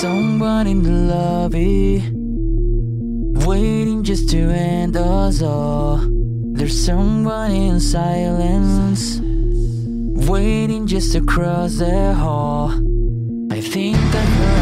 someone in the lobby Waiting just to end us all. There's someone in silence Waiting just across the hall. I think I heard